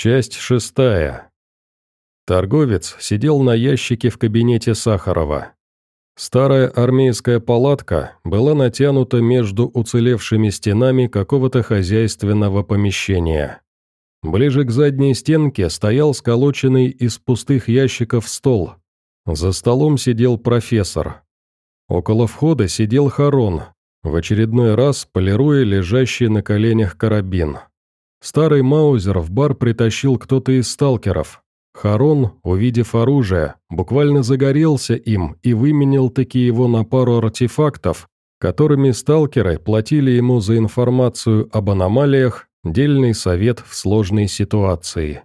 Часть шестая. Торговец сидел на ящике в кабинете Сахарова. Старая армейская палатка была натянута между уцелевшими стенами какого-то хозяйственного помещения. Ближе к задней стенке стоял сколоченный из пустых ящиков стол. За столом сидел профессор. Около входа сидел Харон, в очередной раз полируя лежащий на коленях карабин. Старый Маузер в бар притащил кто-то из сталкеров. Харон, увидев оружие, буквально загорелся им и выменил таки его на пару артефактов, которыми сталкеры платили ему за информацию об аномалиях, дельный совет в сложной ситуации.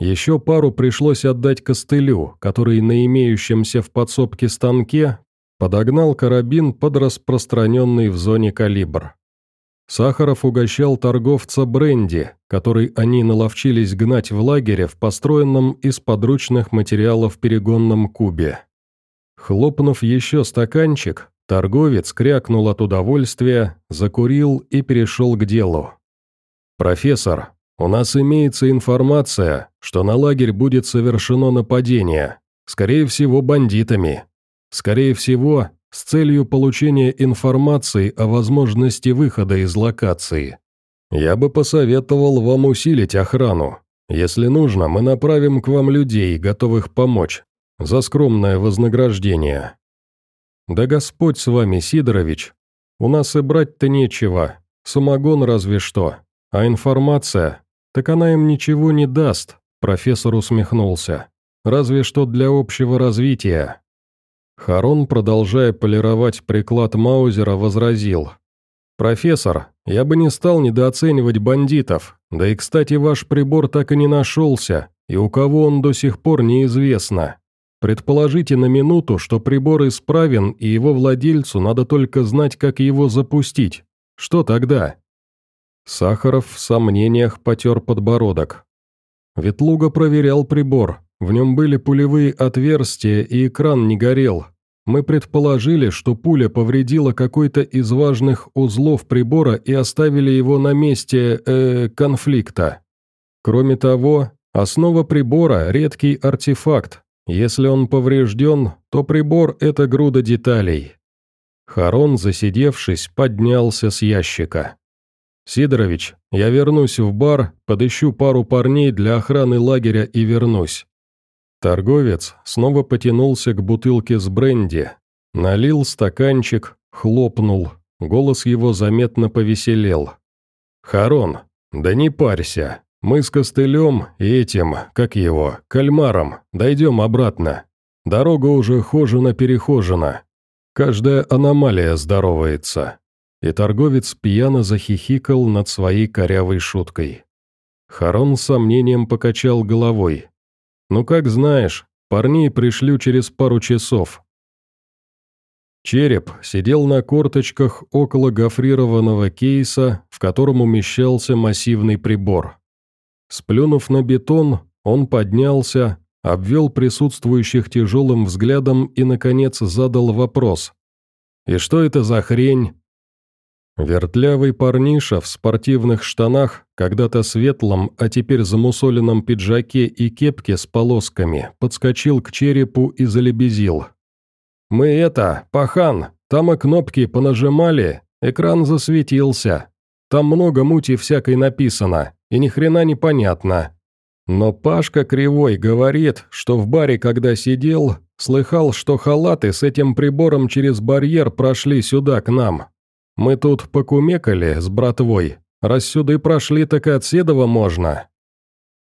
Еще пару пришлось отдать костылю, который на имеющемся в подсобке станке подогнал карабин под распространенный в зоне калибр. Сахаров угощал торговца бренди, который они наловчились гнать в лагере в построенном из подручных материалов перегонном кубе. Хлопнув еще стаканчик, торговец крякнул от удовольствия, закурил и перешел к делу. «Профессор, у нас имеется информация, что на лагерь будет совершено нападение, скорее всего, бандитами. Скорее всего, с целью получения информации о возможности выхода из локации. Я бы посоветовал вам усилить охрану. Если нужно, мы направим к вам людей, готовых помочь, за скромное вознаграждение. Да Господь с вами, Сидорович. У нас и брать-то нечего, самогон разве что. А информация, так она им ничего не даст, профессор усмехнулся. Разве что для общего развития. Харон, продолжая полировать приклад Маузера, возразил. «Профессор, я бы не стал недооценивать бандитов, да и, кстати, ваш прибор так и не нашелся, и у кого он до сих пор неизвестно. Предположите на минуту, что прибор исправен, и его владельцу надо только знать, как его запустить. Что тогда?» Сахаров в сомнениях потер подбородок. Ветлуга проверял прибор, в нем были пулевые отверстия, и экран не горел. Мы предположили, что пуля повредила какой-то из важных узлов прибора и оставили его на месте, э, конфликта. Кроме того, основа прибора – редкий артефакт. Если он поврежден, то прибор – это груда деталей. Харон, засидевшись, поднялся с ящика. «Сидорович, я вернусь в бар, подыщу пару парней для охраны лагеря и вернусь. Торговец снова потянулся к бутылке с бренди, налил стаканчик, хлопнул, голос его заметно повеселел. «Харон, да не парься, мы с костылем и этим, как его, кальмаром, дойдем обратно. Дорога уже хожена-перехожена. Каждая аномалия здоровается». И торговец пьяно захихикал над своей корявой шуткой. Харон с сомнением покачал головой. «Ну как знаешь, парней пришлю через пару часов». Череп сидел на корточках около гофрированного кейса, в котором умещался массивный прибор. Сплюнув на бетон, он поднялся, обвел присутствующих тяжелым взглядом и, наконец, задал вопрос. «И что это за хрень?» Вертлявый парниша в спортивных штанах, когда-то светлом, а теперь замусоленном пиджаке и кепке с полосками, подскочил к черепу и залебезил. «Мы это, пахан, там и кнопки понажимали, экран засветился. Там много мути всякой написано, и ни хрена не понятно. Но Пашка Кривой говорит, что в баре, когда сидел, слыхал, что халаты с этим прибором через барьер прошли сюда, к нам, мы тут покумекали с братвой, раз сюда и прошли, так и от можно».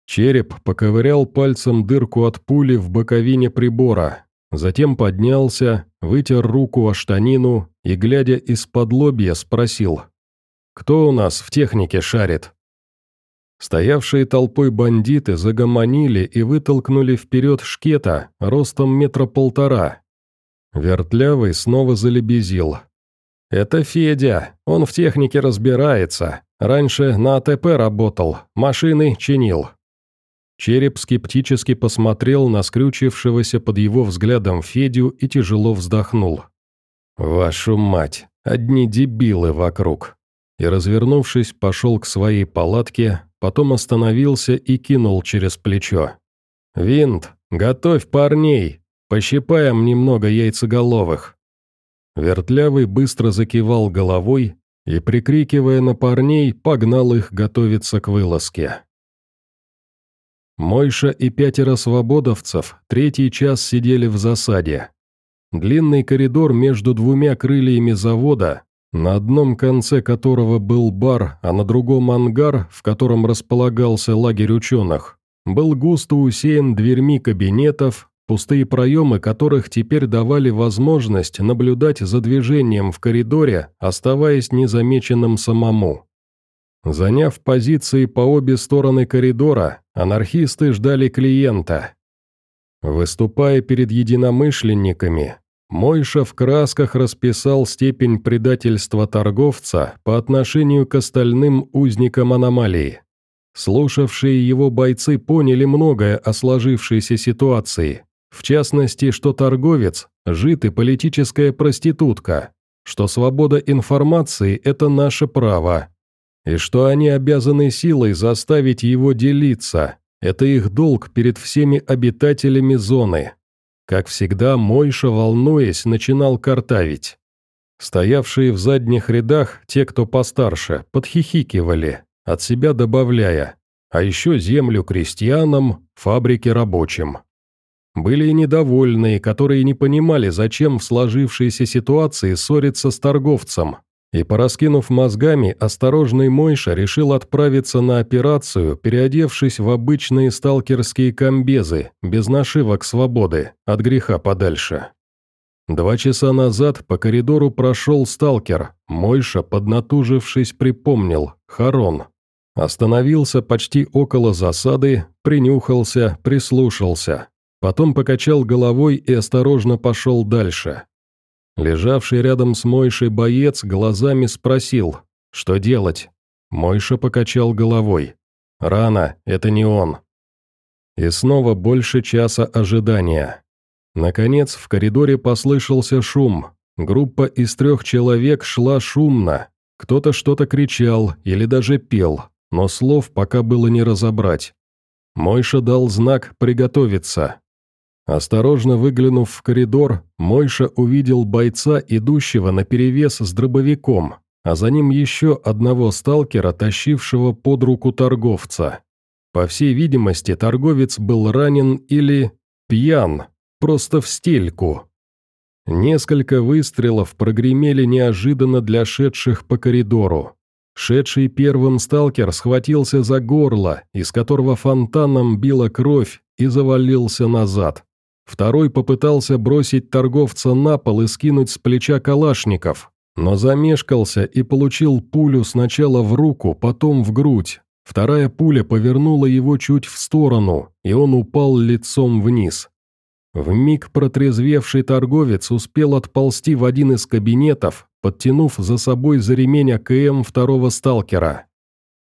Череп поковырял пальцем дырку от пули в боковине прибора, затем поднялся, вытер руку о штанину и, глядя из-под лобья, спросил, «Кто у нас в технике шарит?» Стоявшие толпой бандиты загомонили и вытолкнули вперед шкета ростом метра полтора. Вертлявый снова залебезил, «Это Федя, он в технике разбирается. Раньше на АТП работал, машины чинил». Череп скептически посмотрел на скрючившегося под его взглядом Федю и тяжело вздохнул. «Вашу мать, одни дебилы вокруг!» И, развернувшись, пошел к своей палатке, потом остановился и кинул через плечо. «Винт, готовь парней, пощипаем немного яйцеголовых». Вертлявый быстро закивал головой и, прикрикивая на парней, погнал их готовиться к вылазке. Мойша и пятеро свободовцев третий час сидели в засаде. Длинный коридор между двумя крыльями завода, на одном конце которого был бар, а на другом ангар, в котором располагался лагерь ученых, был густо усеян дверьми кабинетов, пустые проемы которых теперь давали возможность наблюдать за движением в коридоре, оставаясь незамеченным самому. Заняв позиции по обе стороны коридора, анархисты ждали клиента. Выступая перед единомышленниками, Мойша в красках расписал степень предательства торговца по отношению к остальным узникам аномалии. Слушавшие его бойцы поняли многое о сложившейся ситуации, в частности, что торговец – жит и политическая проститутка, что свобода информации – это наше право, и что они обязаны силой заставить его делиться, это их долг перед всеми обитателями зоны. Как всегда, Мойша, волнуясь, начинал картавить. Стоявшие в задних рядах, те, кто постарше, подхихикивали, от себя добавляя, а еще землю крестьянам, фабрики рабочим. Были и недовольные, которые не понимали, зачем в сложившейся ситуации ссориться с торговцем, и, пораскинув мозгами, осторожный Мойша решил отправиться на операцию, переодевшись в обычные сталкерские комбезы, без нашивок свободы, от греха подальше. Два часа назад по коридору прошел сталкер, Мойша, поднатужившись, припомнил, Харон. Остановился почти около засады, принюхался, прислушался. Потом покачал головой и осторожно пошел дальше. Лежавший рядом с Мойшей боец глазами спросил, что делать. Мойша покачал головой. «Рано, это не он». И снова больше часа ожидания. Наконец, в коридоре послышался шум. Группа из трех человек шла шумно. Кто-то что-то кричал или даже пел, но слов пока было не разобрать. Мойша дал знак «приготовиться». Осторожно выглянув в коридор, Мойша увидел бойца, идущего наперевес с дробовиком, а за ним еще одного сталкера, тащившего под руку торговца. По всей видимости, торговец был ранен или пьян, просто в стельку. Несколько выстрелов прогремели неожиданно для шедших по коридору. Шедший первым сталкер схватился за горло, из которого фонтаном била кровь, и завалился назад. Второй попытался бросить торговца на пол и скинуть с плеча калашников, но замешкался и получил пулю сначала в руку, потом в грудь. Вторая пуля повернула его чуть в сторону, и он упал лицом вниз. В миг протрезвевший торговец успел отползти в один из кабинетов, подтянув за собой за ремень АКМ второго сталкера.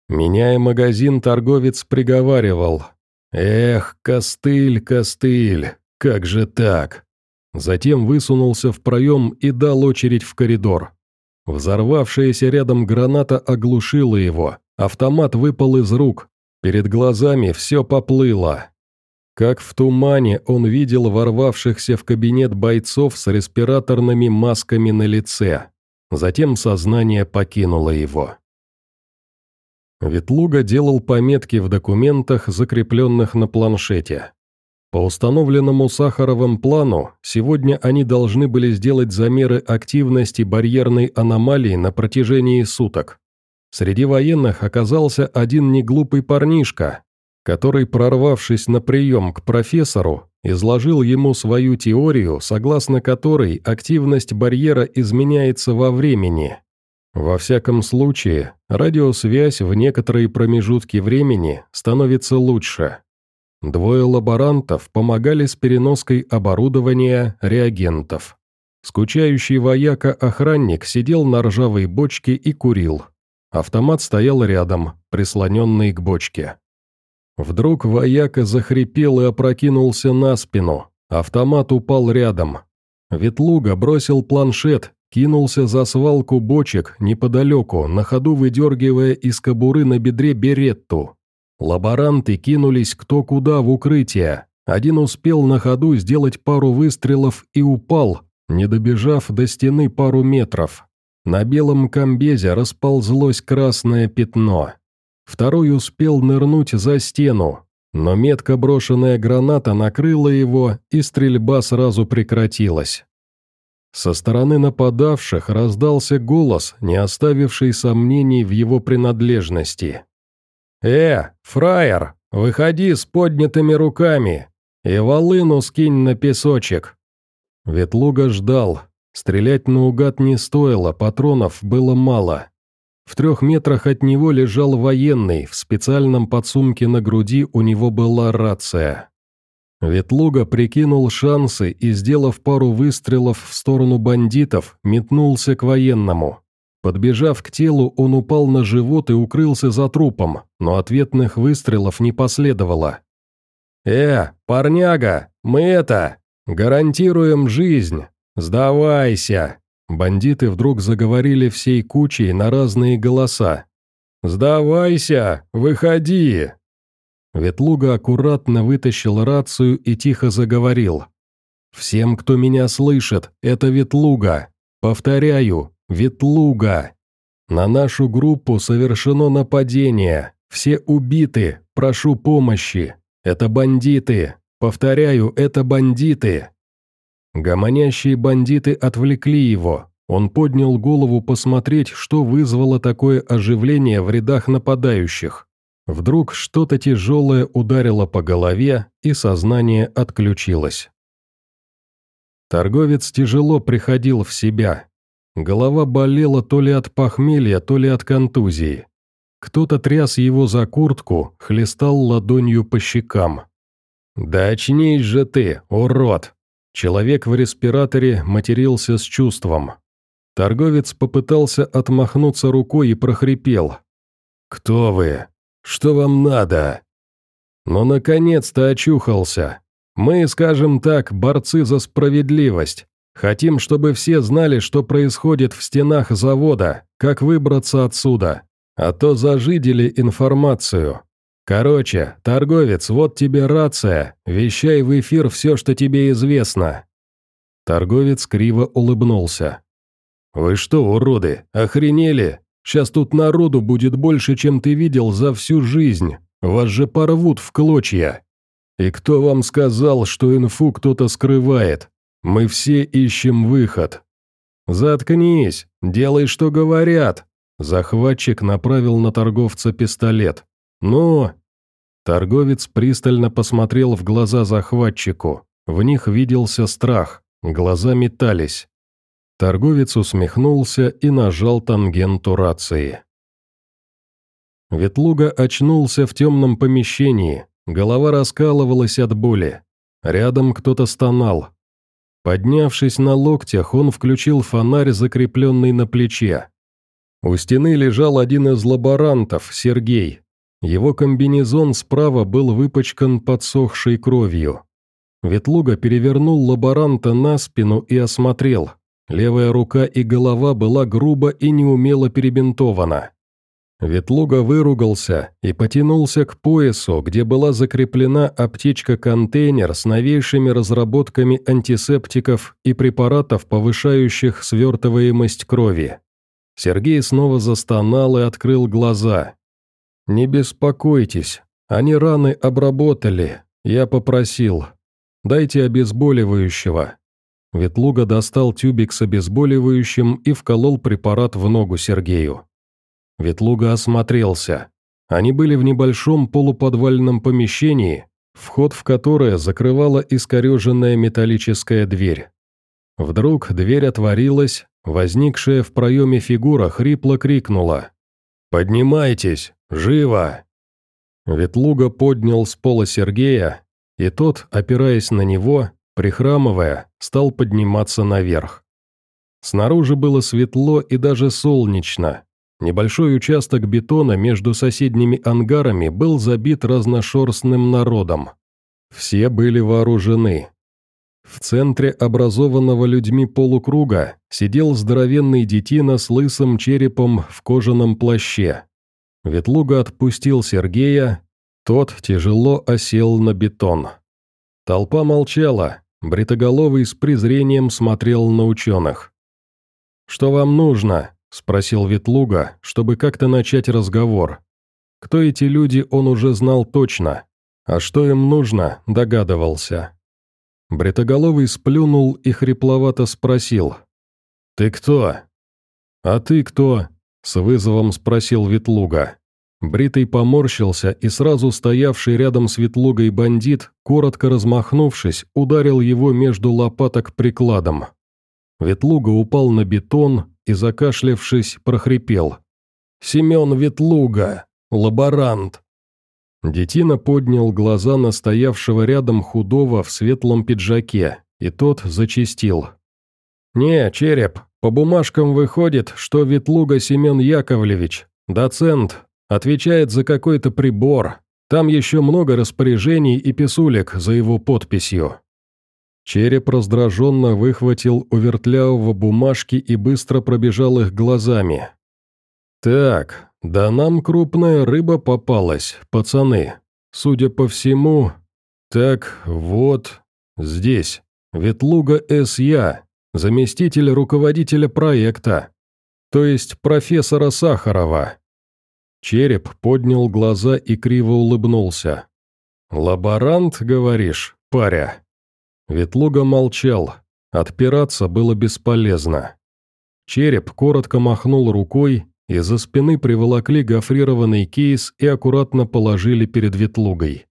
Меняя магазин, торговец приговаривал. «Эх, костыль, костыль, как же так? Затем высунулся в проем и дал очередь в коридор. Взорвавшаяся рядом граната оглушила его, автомат выпал из рук, перед глазами все поплыло. Как в тумане он видел ворвавшихся в кабинет бойцов с респираторными масками на лице. Затем сознание покинуло его. Ветлуга делал пометки в документах, закрепленных на планшете. По установленному Сахаровым плану, сегодня они должны были сделать замеры активности барьерной аномалии на протяжении суток. Среди военных оказался один неглупый парнишка, который, прорвавшись на прием к профессору, изложил ему свою теорию, согласно которой активность барьера изменяется во времени. Во всяком случае, радиосвязь в некоторые промежутки времени становится лучше. Двое лаборантов помогали с переноской оборудования, реагентов. Скучающий вояка-охранник сидел на ржавой бочке и курил. Автомат стоял рядом, прислоненный к бочке. Вдруг вояка захрипел и опрокинулся на спину. Автомат упал рядом. Ветлуга бросил планшет, кинулся за свалку бочек неподалеку, на ходу выдергивая из кобуры на бедре беретту. Лаборанты кинулись кто куда в укрытие. Один успел на ходу сделать пару выстрелов и упал, не добежав до стены пару метров. На белом комбезе расползлось красное пятно. Второй успел нырнуть за стену, но метко брошенная граната накрыла его, и стрельба сразу прекратилась. Со стороны нападавших раздался голос, не оставивший сомнений в его принадлежности. «Э, фраер, выходи с поднятыми руками и волыну скинь на песочек». Ветлуга ждал. Стрелять наугад не стоило, патронов было мало. В трех метрах от него лежал военный, в специальном подсумке на груди у него была рация. Ветлуга прикинул шансы и, сделав пару выстрелов в сторону бандитов, метнулся к военному. Подбежав к телу, он упал на живот и укрылся за трупом, но ответных выстрелов не последовало. «Э, парняга, мы это, гарантируем жизнь, сдавайся!» Бандиты вдруг заговорили всей кучей на разные голоса. «Сдавайся, выходи!» Ветлуга аккуратно вытащил рацию и тихо заговорил. «Всем, кто меня слышит, это Ветлуга. Повторяю, Ветлуга. На нашу группу совершено нападение. Все убиты. Прошу помощи. Это бандиты. Повторяю, это бандиты». Гомонящие бандиты отвлекли его. Он поднял голову посмотреть, что вызвало такое оживление в рядах нападающих. Вдруг что-то тяжелое ударило по голове, и сознание отключилось. Торговец тяжело приходил в себя. Голова болела то ли от похмелья, то ли от контузии. Кто-то тряс его за куртку, хлестал ладонью по щекам. «Да очнись же ты, урод!» Человек в респираторе матерился с чувством. Торговец попытался отмахнуться рукой и прохрипел. «Кто вы? Что вам надо?» «Ну, наконец-то очухался. Мы, скажем так, борцы за справедливость. Хотим, чтобы все знали, что происходит в стенах завода, как выбраться отсюда. А то зажидели информацию. Короче, торговец, вот тебе рация, вещай в эфир все, что тебе известно». Торговец криво улыбнулся. «Вы что, уроды, охренели? Сейчас тут народу будет больше, чем ты видел за всю жизнь. Вас же порвут в клочья. И кто вам сказал, что инфу кто-то скрывает? Мы все ищем выход. Заткнись, делай, что говорят. Захватчик направил на торговца пистолет. Ну? Торговец пристально посмотрел в глаза захватчику. В них виделся страх, глаза метались. Торговец усмехнулся и нажал тангенту рации. Ветлуга очнулся в темном помещении, голова раскалывалась от боли. Рядом кто-то стонал. Поднявшись на локтях, он включил фонарь, закрепленный на плече. У стены лежал один из лаборантов, Сергей. Его комбинезон справа был выпачкан подсохшей кровью. Ветлуга перевернул лаборанта на спину и осмотрел. Левая рука и голова была грубо и неумело перебинтована. Ветлуга выругался и потянулся к поясу, где была закреплена аптечка-контейнер с новейшими разработками антисептиков и препаратов, повышающих свертываемость крови. Сергей снова застонал и открыл глаза. «Не беспокойтесь, они раны обработали, я попросил. Дайте обезболивающего, Ветлуга достал тюбик с обезболивающим и вколол препарат в ногу Сергею. Ветлуга осмотрелся. Они были в небольшом полуподвальном помещении, вход в которое закрывала искореженная металлическая дверь. Вдруг дверь отворилась, возникшая в проеме фигура хрипло крикнула. «Поднимайтесь! Живо!» Ветлуга поднял с пола Сергея, и тот, опираясь на него, Прихрамывая, стал подниматься наверх. Снаружи было светло и даже солнечно. Небольшой участок бетона между соседними ангарами был забит разношерстным народом. Все были вооружены. В центре образованного людьми полукруга сидел здоровенный детина с лысым черепом в кожаном плаще. Ветлуга отпустил Сергея, Тот тяжело осел на бетон. Толпа молчала, Бритоголовый с презрением смотрел на ученых. «Что вам нужно?» – спросил Ветлуга, чтобы как-то начать разговор. Кто эти люди, он уже знал точно, а что им нужно, догадывался. Бритоголовый сплюнул и хрипловато спросил. «Ты кто?» «А ты кто?» – с вызовом спросил Ветлуга. Бритый поморщился, и сразу стоявший рядом с Ветлугой бандит, коротко размахнувшись, ударил его между лопаток прикладом. Ветлуга упал на бетон и, закашлявшись, прохрипел. «Семен Ветлуга! Лаборант!» Детина поднял глаза на стоявшего рядом худого в светлом пиджаке, и тот зачистил. «Не, череп, по бумажкам выходит, что Ветлуга Семен Яковлевич, доцент, Отвечает за какой-то прибор. Там еще много распоряжений и писулек за его подписью». Череп раздраженно выхватил у вертлявого бумажки и быстро пробежал их глазами. «Так, да нам крупная рыба попалась, пацаны. Судя по всему... Так, вот... Здесь. Ветлуга С.Я., заместитель руководителя проекта. То есть профессора Сахарова. Череп поднял глаза и криво улыбнулся. «Лаборант, говоришь, паря?» Ветлуга молчал. Отпираться было бесполезно. Череп коротко махнул рукой, и за спины приволокли гофрированный кейс и аккуратно положили перед Ветлугой.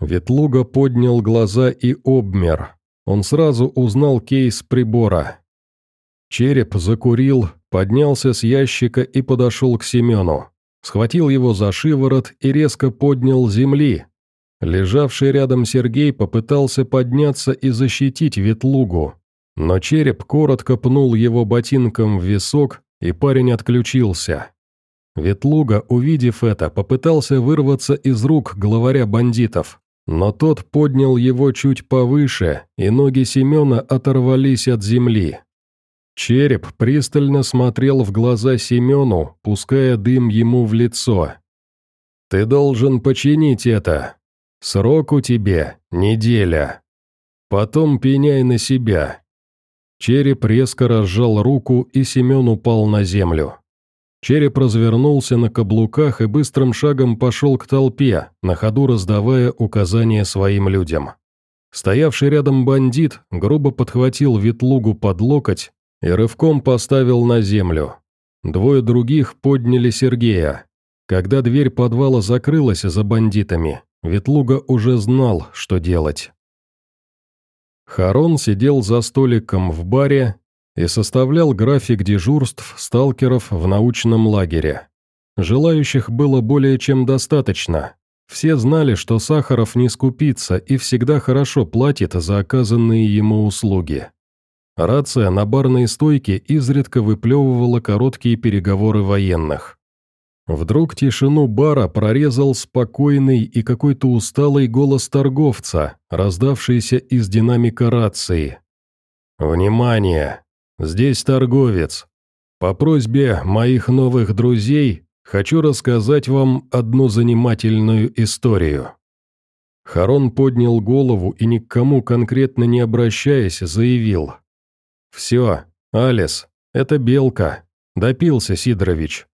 Ветлуга поднял глаза и обмер. Он сразу узнал кейс прибора. Череп закурил, поднялся с ящика и подошел к Семену схватил его за шиворот и резко поднял земли. Лежавший рядом Сергей попытался подняться и защитить ветлугу, но череп коротко пнул его ботинком в висок, и парень отключился. Ветлуга, увидев это, попытался вырваться из рук главаря бандитов, но тот поднял его чуть повыше, и ноги Семена оторвались от земли. Череп пристально смотрел в глаза Семену, пуская дым ему в лицо. «Ты должен починить это. Срок у тебя – неделя. Потом пеняй на себя». Череп резко разжал руку, и Семен упал на землю. Череп развернулся на каблуках и быстрым шагом пошел к толпе, на ходу раздавая указания своим людям. Стоявший рядом бандит грубо подхватил ветлугу под локоть и рывком поставил на землю. Двое других подняли Сергея. Когда дверь подвала закрылась за бандитами, Ветлуга уже знал, что делать. Харон сидел за столиком в баре и составлял график дежурств сталкеров в научном лагере. Желающих было более чем достаточно. Все знали, что Сахаров не скупится и всегда хорошо платит за оказанные ему услуги. Рация на барной стойке изредка выплевывала короткие переговоры военных. Вдруг тишину бара прорезал спокойный и какой-то усталый голос торговца, раздавшийся из динамика рации. «Внимание! Здесь торговец. По просьбе моих новых друзей хочу рассказать вам одну занимательную историю». Харон поднял голову и никому конкретно не обращаясь, заявил – «Все, Алис, это Белка. Допился Сидорович».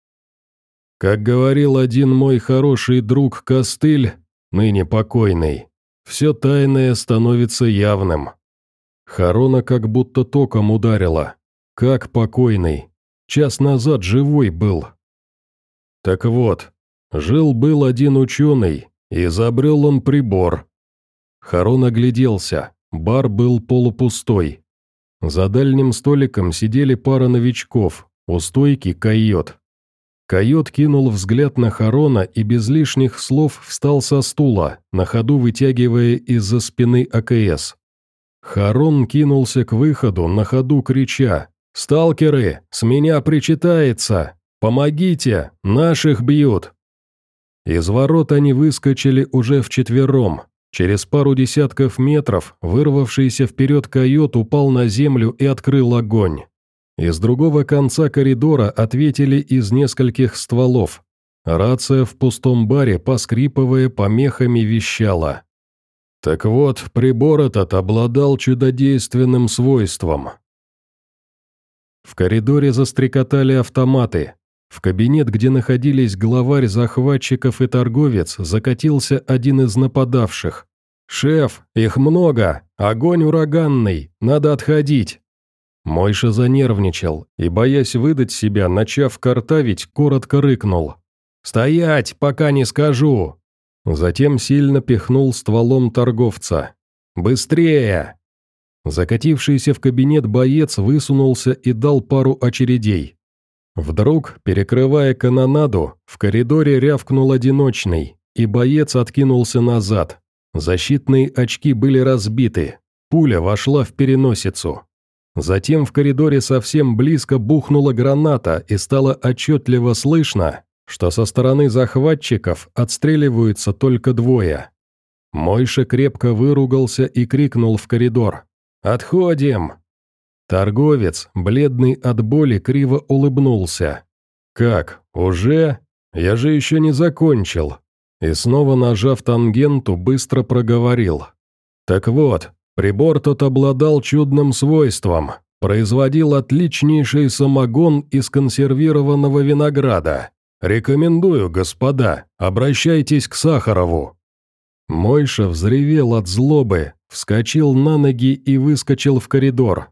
Как говорил один мой хороший друг Костыль, ныне покойный, все тайное становится явным. Харона как будто током ударила. Как покойный. Час назад живой был. Так вот, жил-был один ученый, изобрел он прибор. Харон огляделся, бар был полупустой. За дальним столиком сидели пара новичков, у стойки койот. Койот кинул взгляд на Харона и без лишних слов встал со стула, на ходу вытягивая из-за спины АКС. Харон кинулся к выходу, на ходу крича «Сталкеры, с меня причитается! Помогите! Наших бьют!» Из ворот они выскочили уже вчетвером, Через пару десятков метров вырвавшийся вперед койот упал на землю и открыл огонь. Из другого конца коридора ответили из нескольких стволов. Рация в пустом баре, поскрипывая помехами, вещала. Так вот, прибор этот обладал чудодейственным свойством. В коридоре застрекотали автоматы. В кабинет, где находились главарь захватчиков и торговец, закатился один из нападавших. «Шеф, их много! Огонь ураганный! Надо отходить!» Мойша занервничал и, боясь выдать себя, начав картавить, коротко рыкнул. «Стоять, пока не скажу!» Затем сильно пихнул стволом торговца. «Быстрее!» Закатившийся в кабинет боец высунулся и дал пару очередей. Вдруг, перекрывая канонаду, в коридоре рявкнул одиночный, и боец откинулся назад. Защитные очки были разбиты, пуля вошла в переносицу. Затем в коридоре совсем близко бухнула граната и стало отчетливо слышно, что со стороны захватчиков отстреливаются только двое. Мойша крепко выругался и крикнул в коридор. «Отходим!» Торговец, бледный от боли, криво улыбнулся. «Как, уже? Я же еще не закончил!» И снова, нажав тангенту, быстро проговорил. «Так вот, прибор тот обладал чудным свойством, производил отличнейший самогон из консервированного винограда. «Рекомендую, господа, обращайтесь к Сахарову». Мойша взревел от злобы, вскочил на ноги и выскочил в коридор.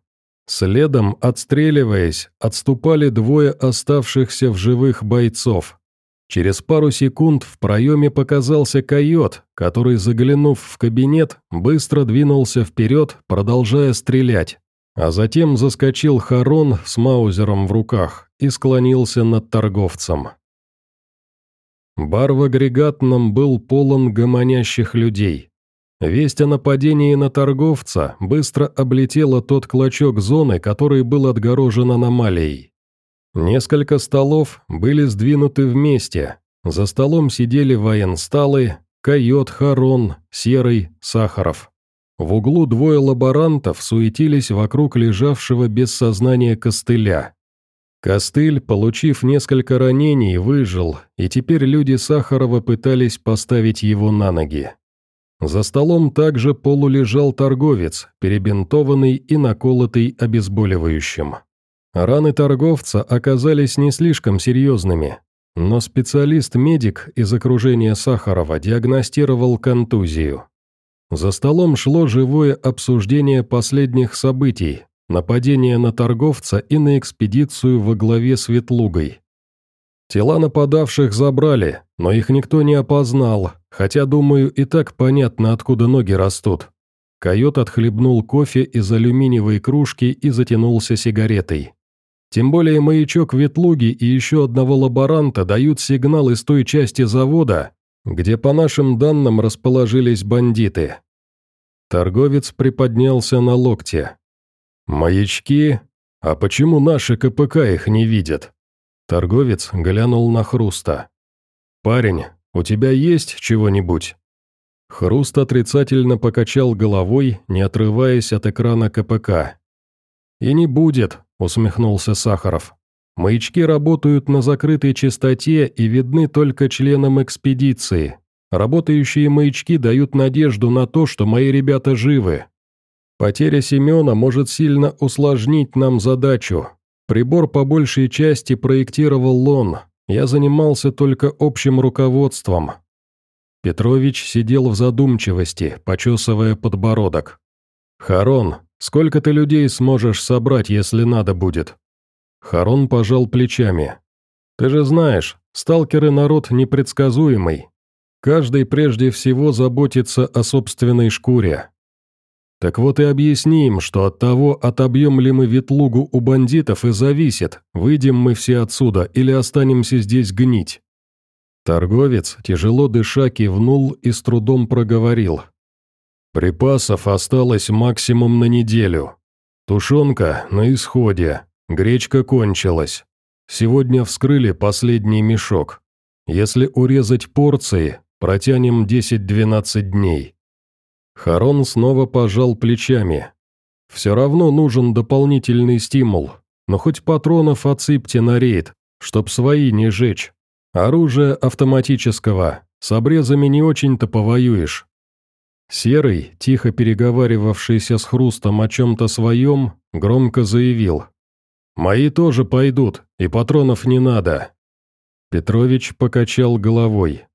Следом, отстреливаясь, отступали двое оставшихся в живых бойцов. Через пару секунд в проеме показался койот, который, заглянув в кабинет, быстро двинулся вперед, продолжая стрелять. А затем заскочил Харон с маузером в руках и склонился над торговцем. Бар в агрегатном был полон гомонящих людей. Весть о нападении на торговца быстро облетела тот клочок зоны, который был отгорожен аномалией. Несколько столов были сдвинуты вместе. За столом сидели военсталы, койот, харон, серый, сахаров. В углу двое лаборантов суетились вокруг лежавшего без сознания костыля. Костыль, получив несколько ранений, выжил, и теперь люди Сахарова пытались поставить его на ноги. За столом также полулежал торговец, перебинтованный и наколотый обезболивающим. Раны торговца оказались не слишком серьезными, но специалист-медик из окружения Сахарова диагностировал контузию. За столом шло живое обсуждение последних событий, нападение на торговца и на экспедицию во главе с Ветлугой. Тела нападавших забрали, но их никто не опознал, хотя, думаю, и так понятно, откуда ноги растут. Койот отхлебнул кофе из алюминиевой кружки и затянулся сигаретой. Тем более маячок Ветлуги и еще одного лаборанта дают сигнал из той части завода, где, по нашим данным, расположились бандиты. Торговец приподнялся на локте. «Маячки? А почему наши КПК их не видят?» Торговец глянул на Хруста. «Парень, у тебя есть чего-нибудь?» Хруст отрицательно покачал головой, не отрываясь от экрана КПК. «И не будет», — усмехнулся Сахаров. «Маячки работают на закрытой частоте и видны только членам экспедиции. Работающие маячки дают надежду на то, что мои ребята живы. Потеря Семена может сильно усложнить нам задачу. Прибор по большей части проектировал он, я занимался только общим руководством. Петрович сидел в задумчивости, почесывая подбородок. «Харон, сколько ты людей сможешь собрать, если надо будет?» Харон пожал плечами. «Ты же знаешь, сталкеры народ непредсказуемый. Каждый прежде всего заботится о собственной шкуре. Так вот и объясни им, что от того, отобьем ли мы ветлугу у бандитов и зависит, выйдем мы все отсюда или останемся здесь гнить». Торговец, тяжело дыша, кивнул и с трудом проговорил. «Припасов осталось максимум на неделю. Тушенка на исходе, гречка кончилась. Сегодня вскрыли последний мешок. Если урезать порции, протянем 10-12 дней. Харон снова пожал плечами. «Все равно нужен дополнительный стимул, но хоть патронов отсыпьте на рейд, чтоб свои не жечь. Оружие автоматического. С обрезами не очень-то повоюешь. Серый, тихо переговаривавшийся с хрустом о чем-то своем, громко заявил. «Мои тоже пойдут, и патронов не надо». Петрович покачал головой.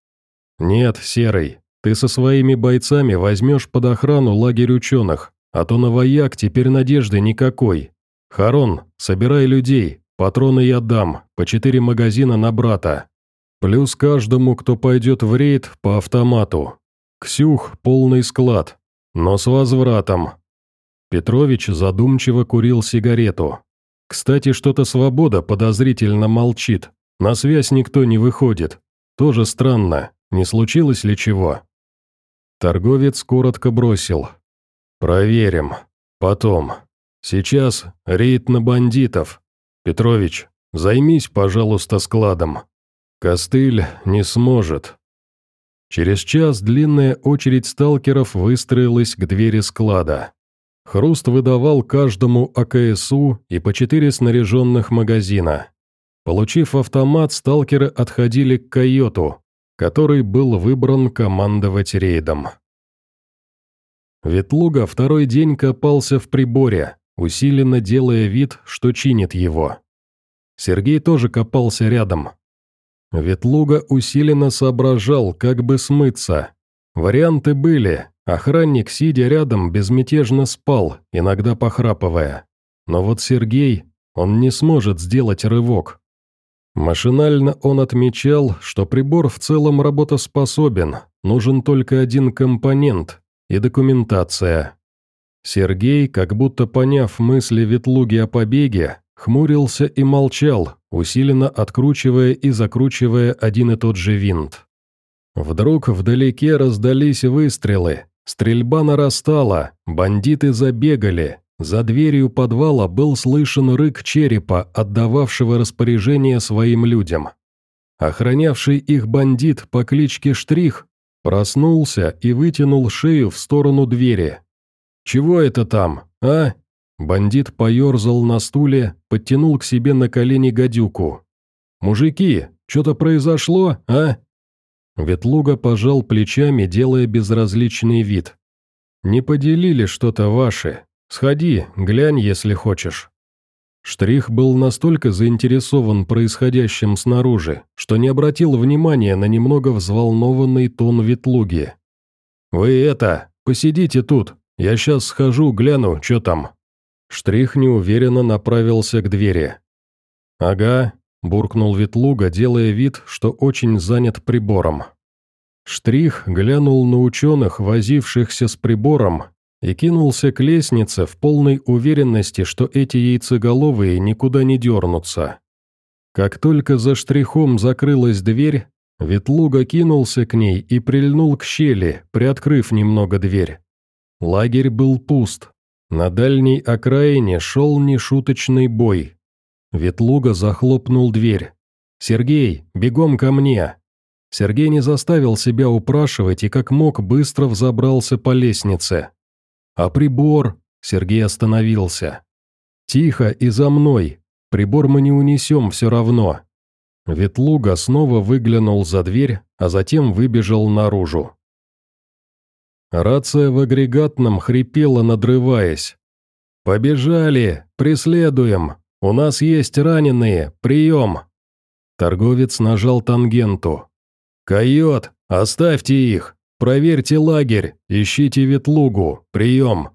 «Нет, Серый, ты со своими бойцами возьмешь под охрану лагерь ученых, а то на вояк теперь надежды никакой. Харон, собирай людей, патроны я дам, по четыре магазина на брата. Плюс каждому, кто пойдет в рейд, по автомату. Ксюх – полный склад, но с возвратом». Петрович задумчиво курил сигарету. «Кстати, что-то свобода подозрительно молчит. На связь никто не выходит. Тоже странно. Не случилось ли чего?» Торговец коротко бросил. «Проверим. Потом. Сейчас рейд на бандитов. Петрович, займись, пожалуйста, складом. Костыль не сможет». Через час длинная очередь сталкеров выстроилась к двери склада. Хруст выдавал каждому АКСУ и по четыре снаряженных магазина. Получив автомат, сталкеры отходили к койоту, который был выбран командовать рейдом. Ветлуга второй день копался в приборе, усиленно делая вид, что чинит его. Сергей тоже копался рядом, Ветлуга усиленно соображал, как бы смыться. Варианты были. Охранник, сидя рядом, безмятежно спал, иногда похрапывая. Но вот Сергей, он не сможет сделать рывок. Машинально он отмечал, что прибор в целом работоспособен, нужен только один компонент и документация. Сергей, как будто поняв мысли Ветлуги о побеге, хмурился и молчал, усиленно откручивая и закручивая один и тот же винт. Вдруг вдалеке раздались выстрелы, стрельба нарастала, бандиты забегали, за дверью подвала был слышен рык черепа, отдававшего распоряжение своим людям. Охранявший их бандит по кличке Штрих проснулся и вытянул шею в сторону двери. «Чего это там, а?» Бандит поерзал на стуле, подтянул к себе на колени гадюку. «Мужики, что-то произошло, а?» Ветлуга пожал плечами, делая безразличный вид. «Не поделили что-то ваши. Сходи, глянь, если хочешь». Штрих был настолько заинтересован происходящим снаружи, что не обратил внимания на немного взволнованный тон Ветлуги. «Вы это, посидите тут, я сейчас схожу, гляну, что там». Штрих неуверенно направился к двери. «Ага», – буркнул Ветлуга, делая вид, что очень занят прибором. Штрих глянул на ученых, возившихся с прибором, и кинулся к лестнице в полной уверенности, что эти яйцеголовые никуда не дернутся. Как только за штрихом закрылась дверь, Ветлуга кинулся к ней и прильнул к щели, приоткрыв немного дверь. Лагерь был пуст, на дальней окраине шел нешуточный бой. Ветлуга захлопнул дверь. «Сергей, бегом ко мне!» Сергей не заставил себя упрашивать и как мог быстро взобрался по лестнице. «А прибор?» Сергей остановился. «Тихо и за мной. Прибор мы не унесем все равно». Ветлуга снова выглянул за дверь, а затем выбежал наружу. Рация в агрегатном хрипела, надрываясь. «Побежали! Преследуем! У нас есть раненые! Прием!» Торговец нажал тангенту. «Койот! Оставьте их! Проверьте лагерь! Ищите ветлугу! Прием!»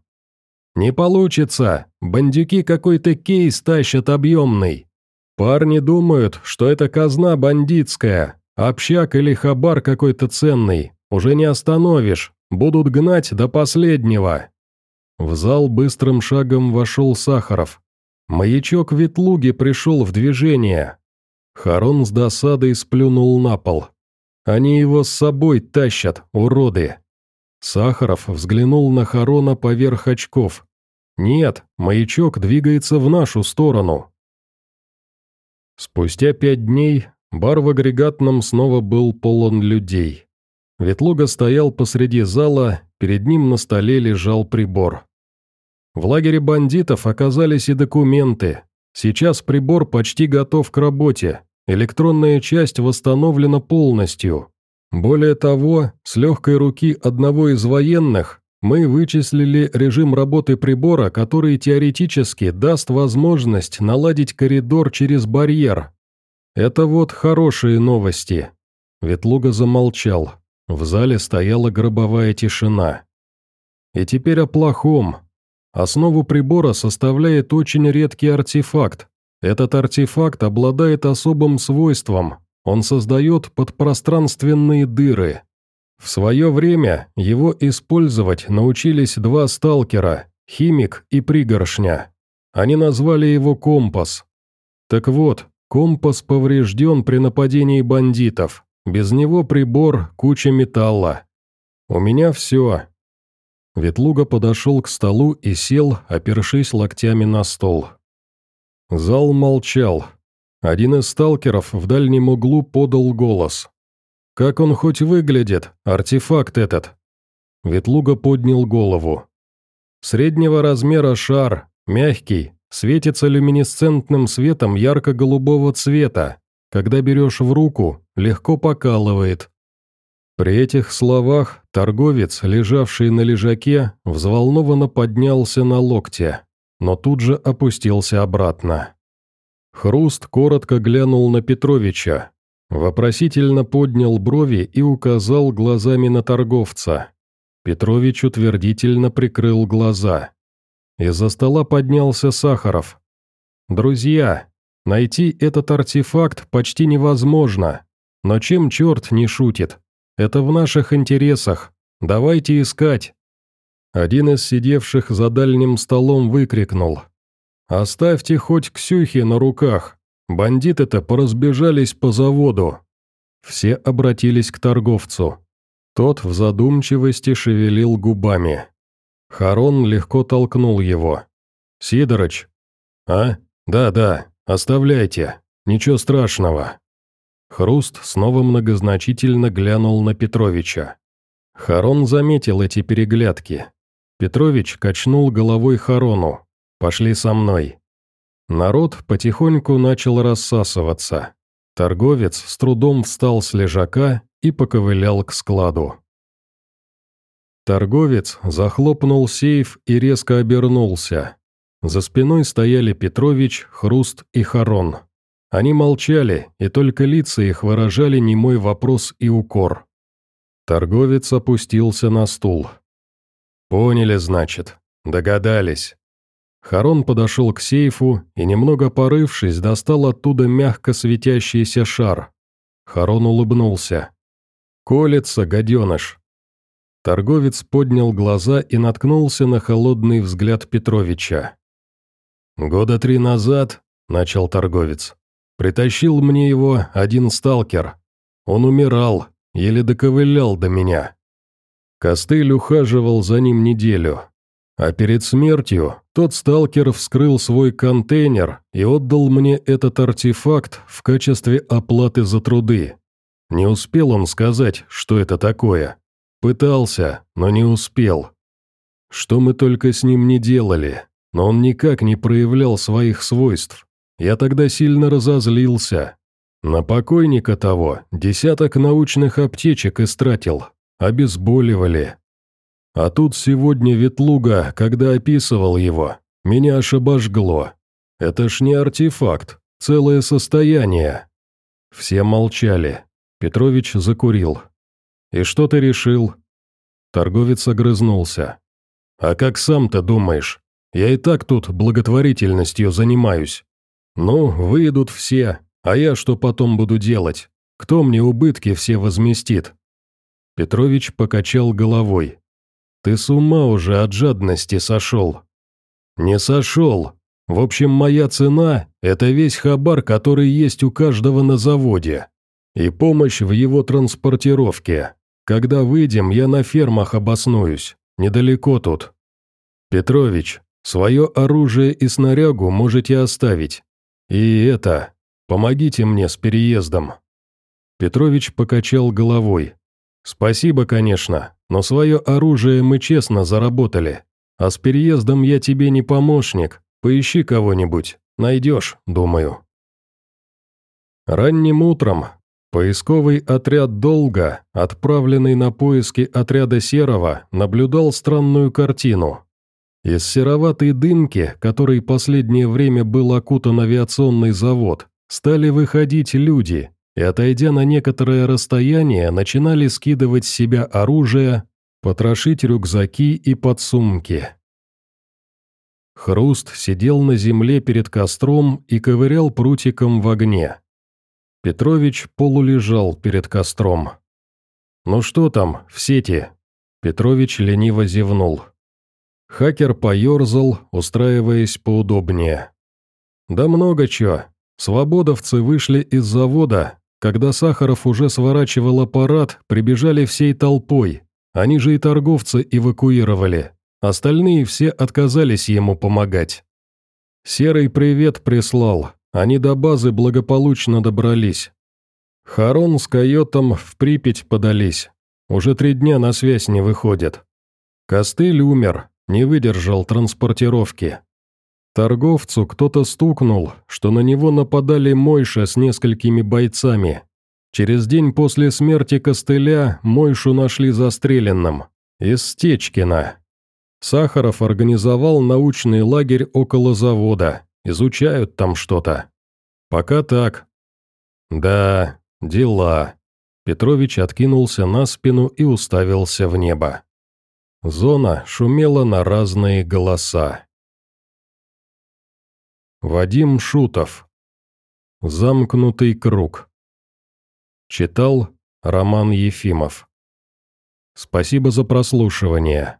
«Не получится! Бандюки какой-то кейс тащат объемный! Парни думают, что это казна бандитская, общак или хабар какой-то ценный, уже не остановишь, Будут гнать до последнего!» В зал быстрым шагом вошел Сахаров. Маячок Ветлуги пришел в движение. Харон с досадой сплюнул на пол. «Они его с собой тащат, уроды!» Сахаров взглянул на Харона поверх очков. «Нет, маячок двигается в нашу сторону». Спустя пять дней бар в агрегатном снова был полон людей. Ветлуга стоял посреди зала, перед ним на столе лежал прибор. В лагере бандитов оказались и документы. Сейчас прибор почти готов к работе, электронная часть восстановлена полностью. Более того, с легкой руки одного из военных мы вычислили режим работы прибора, который теоретически даст возможность наладить коридор через барьер. Это вот хорошие новости. Ветлуга замолчал. В зале стояла гробовая тишина. И теперь о плохом. Основу прибора составляет очень редкий артефакт. Этот артефакт обладает особым свойством. Он создает подпространственные дыры. В свое время его использовать научились два сталкера, химик и пригоршня. Они назвали его компас. Так вот, компас поврежден при нападении бандитов. Без него прибор – куча металла. У меня все. Ветлуга подошел к столу и сел, опершись локтями на стол. Зал молчал. Один из сталкеров в дальнем углу подал голос. «Как он хоть выглядит, артефакт этот?» Ветлуга поднял голову. «Среднего размера шар, мягкий, светится люминесцентным светом ярко-голубого цвета. Когда берешь в руку, легко покалывает. При этих словах торговец, лежавший на лежаке, взволнованно поднялся на локте но тут же опустился обратно. Хруст коротко глянул на Петровича, вопросительно поднял брови и указал глазами на торговца. Петрович утвердительно прикрыл глаза. Из-за стола поднялся Сахаров. «Друзья, найти этот артефакт почти невозможно, но чем черт не шутит? Это в наших интересах. Давайте искать». Один из сидевших за дальним столом выкрикнул. «Оставьте хоть Ксюхи на руках. Бандиты-то поразбежались по заводу». Все обратились к торговцу. Тот в задумчивости шевелил губами. Харон легко толкнул его. «Сидорыч». «А? Да-да, оставляйте. Ничего страшного». Хруст снова многозначительно глянул на Петровича. Харон заметил эти переглядки, Петрович качнул головой Харону. «Пошли со мной». Народ потихоньку начал рассасываться. Торговец с трудом встал с лежака и поковылял к складу. Торговец захлопнул сейф и резко обернулся. За спиной стояли Петрович, Хруст и Харон. Они молчали, и только лица их выражали немой вопрос и укор. Торговец опустился на стул. «Поняли, значит. Догадались». Харон подошел к сейфу и, немного порывшись, достал оттуда мягко светящийся шар. Харон улыбнулся. «Колется, гаденыш». Торговец поднял глаза и наткнулся на холодный взгляд Петровича. «Года три назад», — начал торговец, — «притащил мне его один сталкер. Он умирал, еле доковылял до меня. Костыль ухаживал за ним неделю. А перед смертью тот сталкер вскрыл свой контейнер и отдал мне этот артефакт в качестве оплаты за труды. Не успел он сказать, что это такое. Пытался, но не успел. Что мы только с ним не делали, но он никак не проявлял своих свойств. Я тогда сильно разозлился. На покойника того десяток научных аптечек истратил, обезболивали. А тут сегодня Ветлуга, когда описывал его, меня аж обожгло. Это ж не артефакт, целое состояние. Все молчали. Петрович закурил. «И что ты решил?» Торговец огрызнулся. «А как сам-то думаешь? Я и так тут благотворительностью занимаюсь. Ну, выйдут все, а я что потом буду делать? Кто мне убытки все возместит? Петрович покачал головой. «Ты с ума уже от жадности сошел». «Не сошел. В общем, моя цена – это весь хабар, который есть у каждого на заводе. И помощь в его транспортировке. Когда выйдем, я на фермах обоснуюсь. Недалеко тут. Петрович, свое оружие и снарягу можете оставить. И это, помогите мне с переездом». Петрович покачал головой. «Спасибо, конечно, но свое оружие мы честно заработали. А с переездом я тебе не помощник. Поищи кого-нибудь. Найдешь, думаю». Ранним утром поисковый отряд «Долго», отправленный на поиски отряда Серого, наблюдал странную картину. Из сероватой дымки, которой последнее время был окутан авиационный завод, стали выходить люди и, отойдя на некоторое расстояние, начинали скидывать с себя оружие, потрошить рюкзаки и подсумки. Хруст сидел на земле перед костром и ковырял прутиком в огне. Петрович полулежал перед костром. «Ну что там, в сети?» Петрович лениво зевнул. Хакер поерзал, устраиваясь поудобнее. «Да много чё. Свободовцы вышли из завода. Когда Сахаров уже сворачивал аппарат, прибежали всей толпой. Они же и торговцы эвакуировали. Остальные все отказались ему помогать. Серый привет прислал. Они до базы благополучно добрались. Харон с койотом в Припять подались. Уже три дня на связь не выходят. Костыль умер, не выдержал транспортировки. Торговцу кто-то стукнул, что на него нападали Мойша с несколькими бойцами. Через день после смерти Костыля Мойшу нашли застреленным. Из Стечкина. Сахаров организовал научный лагерь около завода. Изучают там что-то. Пока так. Да, дела. Петрович откинулся на спину и уставился в небо. Зона шумела на разные голоса. Вадим Шутов. Замкнутый круг. Читал Роман Ефимов. Спасибо за прослушивание.